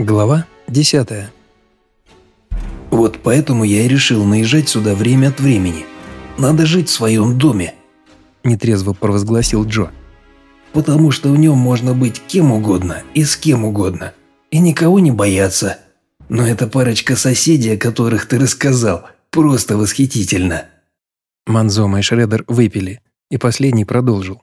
Глава 10 Вот поэтому я и решил наезжать сюда время от времени. Надо жить в своем доме, Нетрезво провозгласил Джо. потому что в нем можно быть кем угодно и с кем угодно, и никого не бояться. Но эта парочка соседей, о которых ты рассказал, просто восхитительно. Манзома и Шредер выпили, и последний продолжил.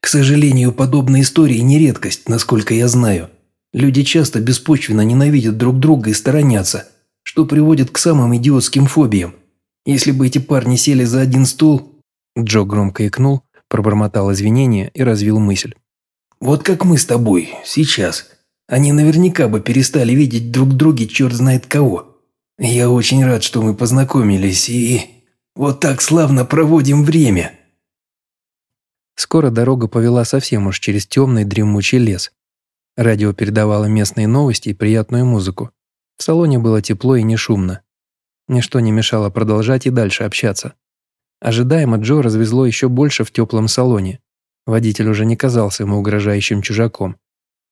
К сожалению, подобные истории не редкость, насколько я знаю. Люди часто беспочвенно ненавидят друг друга и сторонятся, что приводит к самым идиотским фобиям. Если бы эти парни сели за один стол, Джо громко икнул, пробормотал извинения и развил мысль. вот как мы с тобой, сейчас, они наверняка бы перестали видеть друг в друге черт знает кого. Я очень рад, что мы познакомились и вот так славно проводим время. Скоро дорога повела совсем уж через темный дремучий лес. Радио передавало местные новости и приятную музыку. В салоне было тепло и не шумно. Ничто не мешало продолжать и дальше общаться. Ожидаемо Джо развезло еще больше в теплом салоне. Водитель уже не казался ему угрожающим чужаком.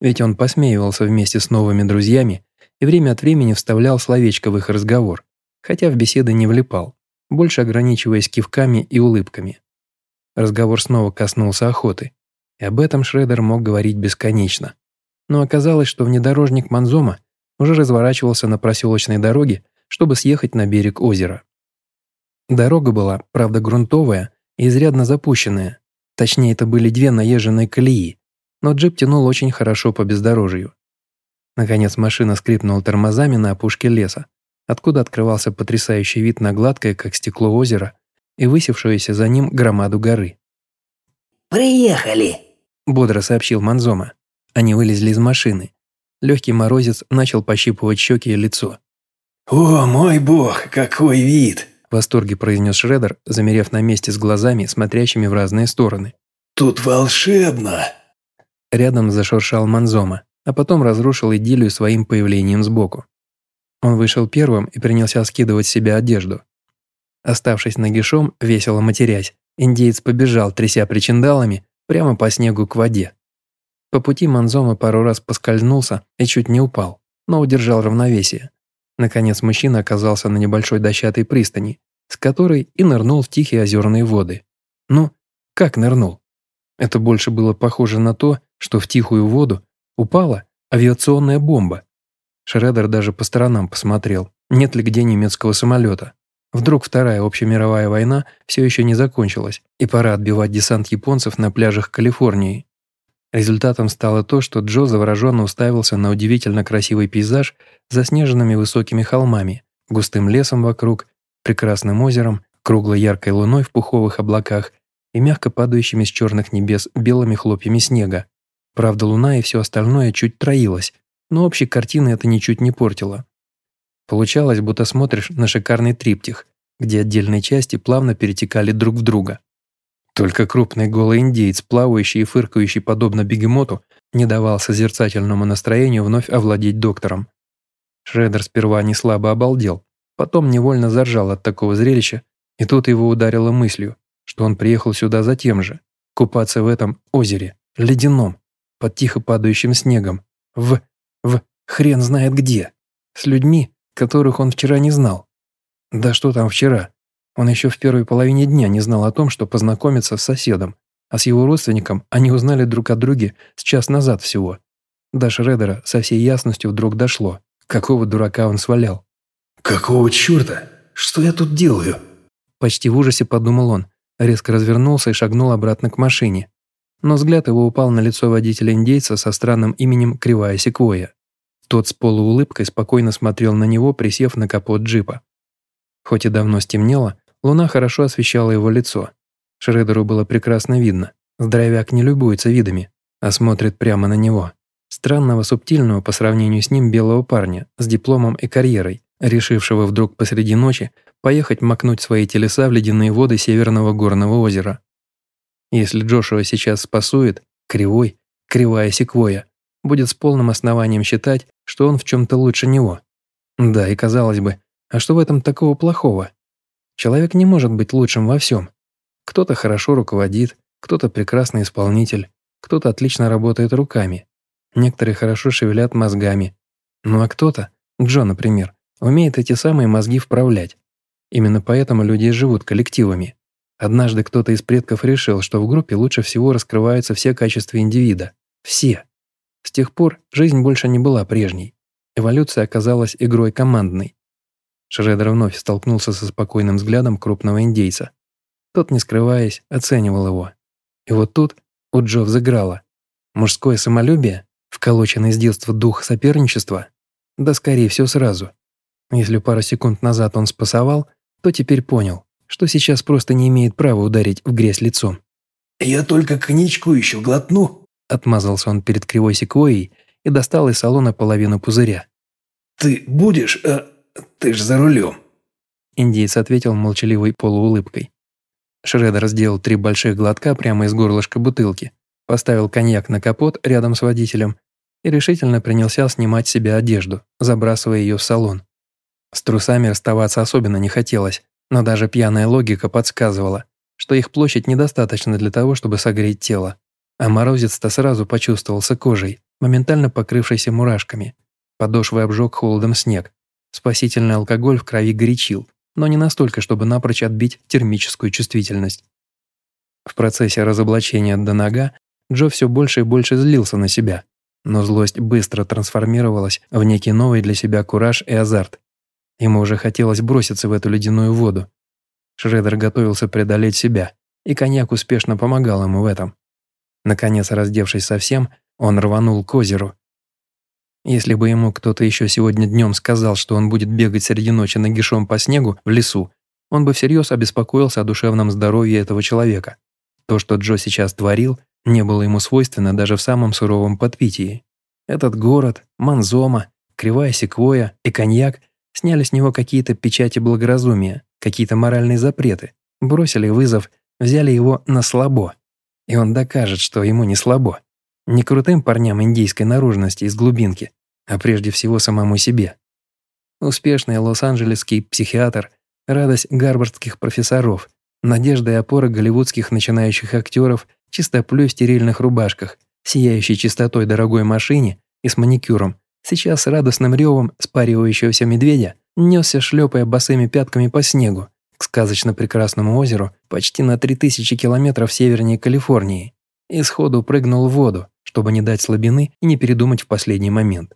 Ведь он посмеивался вместе с новыми друзьями и время от времени вставлял словечко в их разговор, хотя в беседы не влипал, больше ограничиваясь кивками и улыбками. Разговор снова коснулся охоты, и об этом Шредер мог говорить бесконечно. Но оказалось, что внедорожник Манзома уже разворачивался на проселочной дороге, чтобы съехать на берег озера. Дорога была, правда, грунтовая и изрядно запущенная. Точнее, это были две наезженные колеи, но джип тянул очень хорошо по бездорожью. Наконец машина скрипнула тормозами на опушке леса, откуда открывался потрясающий вид на гладкое, как стекло озеро, и высевшуюся за ним громаду горы. «Приехали!» – бодро сообщил Манзома. Они вылезли из машины. Легкий морозец начал пощипывать щеки и лицо. «О, мой бог, какой вид!» В восторге произнес Шредер, замерев на месте с глазами, смотрящими в разные стороны. «Тут волшебно!» Рядом зашуршал Манзома, а потом разрушил идиллию своим появлением сбоку. Он вышел первым и принялся скидывать с себя одежду. Оставшись нагишом, весело матерясь, индеец побежал, тряся причиндалами, прямо по снегу к воде. По пути Манзома пару раз поскользнулся и чуть не упал, но удержал равновесие. Наконец мужчина оказался на небольшой дощатой пристани, с которой и нырнул в тихие озерные воды. Ну, как нырнул? Это больше было похоже на то, что в тихую воду упала авиационная бомба. Шредер даже по сторонам посмотрел, нет ли где немецкого самолета. Вдруг Вторая общемировая война все еще не закончилась, и пора отбивать десант японцев на пляжах Калифорнии. Результатом стало то, что Джо завороженно уставился на удивительно красивый пейзаж с заснеженными высокими холмами, густым лесом вокруг, прекрасным озером, круглой яркой луной в пуховых облаках и мягко падающими с черных небес белыми хлопьями снега. Правда, луна и все остальное чуть троилось, но общей картины это ничуть не портило. Получалось, будто смотришь на шикарный триптих, где отдельные части плавно перетекали друг в друга. Только крупный голый индеец, плавающий и фыркающий подобно бегемоту, не давал созерцательному настроению вновь овладеть доктором. Шредер сперва не слабо обалдел, потом невольно заржал от такого зрелища, и тут его ударило мыслью, что он приехал сюда за тем же, купаться в этом озере, ледяном, под тихо падающим снегом, в... в... хрен знает где, с людьми, которых он вчера не знал. Да что там вчера? Он еще в первой половине дня не знал о том, что познакомится с соседом, а с его родственником они узнали друг о друге с час назад всего. До Шредера со всей ясностью вдруг дошло, какого дурака он свалял. «Какого черта? Что я тут делаю?» Почти в ужасе подумал он, резко развернулся и шагнул обратно к машине. Но взгляд его упал на лицо водителя-индейца со странным именем Кривая Секвоя. Тот с полуулыбкой спокойно смотрел на него, присев на капот джипа. Хоть и давно стемнело, луна хорошо освещала его лицо. Шредеру было прекрасно видно. Здоровяк не любуется видами, а смотрит прямо на него. Странного, субтильного по сравнению с ним белого парня с дипломом и карьерой, решившего вдруг посреди ночи поехать макнуть свои телеса в ледяные воды Северного горного озера. Если Джошуа сейчас спасует, кривой, кривая секвоя, будет с полным основанием считать, что он в чем-то лучше него. Да, и казалось бы, а что в этом такого плохого? Человек не может быть лучшим во всем. Кто-то хорошо руководит, кто-то прекрасный исполнитель, кто-то отлично работает руками, некоторые хорошо шевелят мозгами. Ну а кто-то, Джо, например, умеет эти самые мозги вправлять. Именно поэтому люди живут коллективами. Однажды кто-то из предков решил, что в группе лучше всего раскрываются все качества индивида. Все. С тех пор жизнь больше не была прежней. Эволюция оказалась игрой командной. Шредер вновь столкнулся со спокойным взглядом крупного индейца. Тот, не скрываясь, оценивал его. И вот тут у Джо взыграло. Мужское самолюбие, вколоченный с детства дух соперничества, да скорее всего сразу. Если пару секунд назад он спасовал, то теперь понял, что сейчас просто не имеет права ударить в грязь лицом. «Я только коньячку еще глотну», – отмазался он перед кривой секвойей и достал из салона половину пузыря. «Ты будешь? А, ты ж за рулем». Индиец ответил молчаливой полуулыбкой. Шредер сделал три больших глотка прямо из горлышка бутылки, поставил коньяк на капот рядом с водителем и решительно принялся снимать с себя одежду, забрасывая ее в салон. С трусами расставаться особенно не хотелось, но даже пьяная логика подсказывала, что их площадь недостаточна для того, чтобы согреть тело. А морозец-то сразу почувствовался кожей, моментально покрывшейся мурашками. Подошвы обжег холодом снег. Спасительный алкоголь в крови горячил, но не настолько, чтобы напрочь отбить термическую чувствительность. В процессе разоблачения до нога Джо все больше и больше злился на себя, но злость быстро трансформировалась в некий новый для себя кураж и азарт. Ему уже хотелось броситься в эту ледяную воду. Шредер готовился преодолеть себя, и коньяк успешно помогал ему в этом. Наконец, раздевшись совсем, он рванул к озеру. Если бы ему кто-то еще сегодня днем сказал, что он будет бегать среди ночи нагишом по снегу в лесу, он бы всерьез обеспокоился о душевном здоровье этого человека. То, что Джо сейчас творил, не было ему свойственно даже в самом суровом подпитии. Этот город, Манзома, Кривая Секвоя и коньяк сняли с него какие-то печати благоразумия, какие-то моральные запреты, бросили вызов, взяли его на слабо. И он докажет, что ему не слабо. Не крутым парням индийской наружности из глубинки, а прежде всего самому себе. Успешный лос-анджелесский психиатр, радость гарвардских профессоров, надежда и опора голливудских начинающих актеров, чистоплю в стерильных рубашках, сияющей чистотой дорогой машине и с маникюром, сейчас с радостным ревом спаривающегося медведя несся, шлепая босыми пятками по снегу, к сказочно прекрасному озеру почти на 3000 километров севернее Калифорнии, и сходу прыгнул в воду, чтобы не дать слабины и не передумать в последний момент.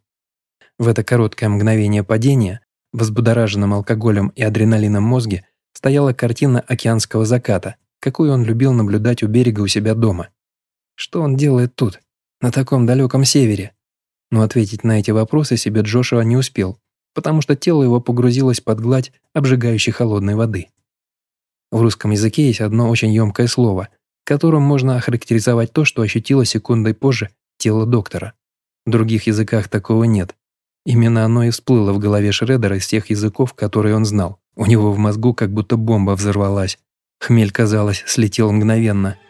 В это короткое мгновение падения в взбудораженном алкоголем и адреналином мозге стояла картина океанского заката, какую он любил наблюдать у берега у себя дома. Что он делает тут, на таком далеком севере? Но ответить на эти вопросы себе Джошуа не успел, потому что тело его погрузилось под гладь обжигающей холодной воды. В русском языке есть одно очень емкое слово, которым можно охарактеризовать то, что ощутило секундой позже тело доктора. В других языках такого нет. Именно оно и всплыло в голове Шредера из тех языков, которые он знал. У него в мозгу как будто бомба взорвалась. Хмель, казалось, слетел мгновенно –